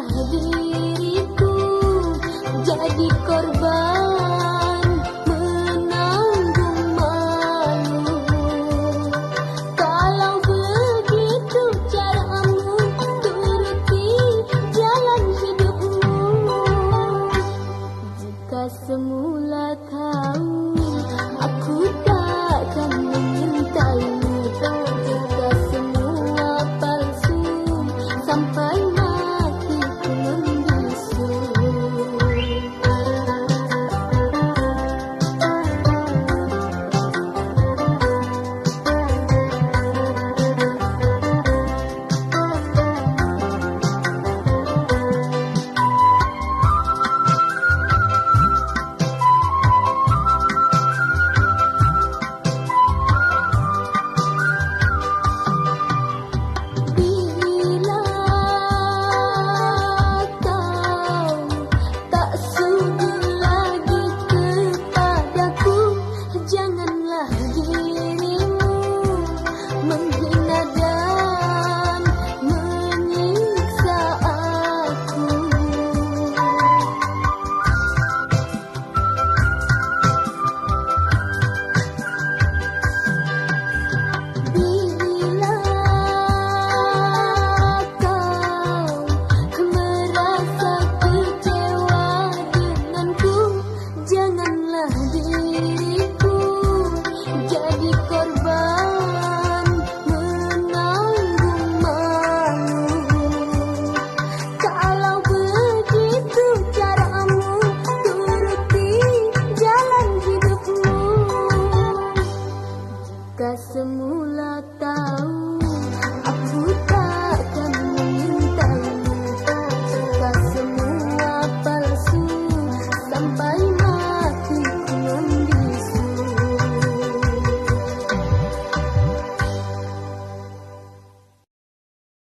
mahdi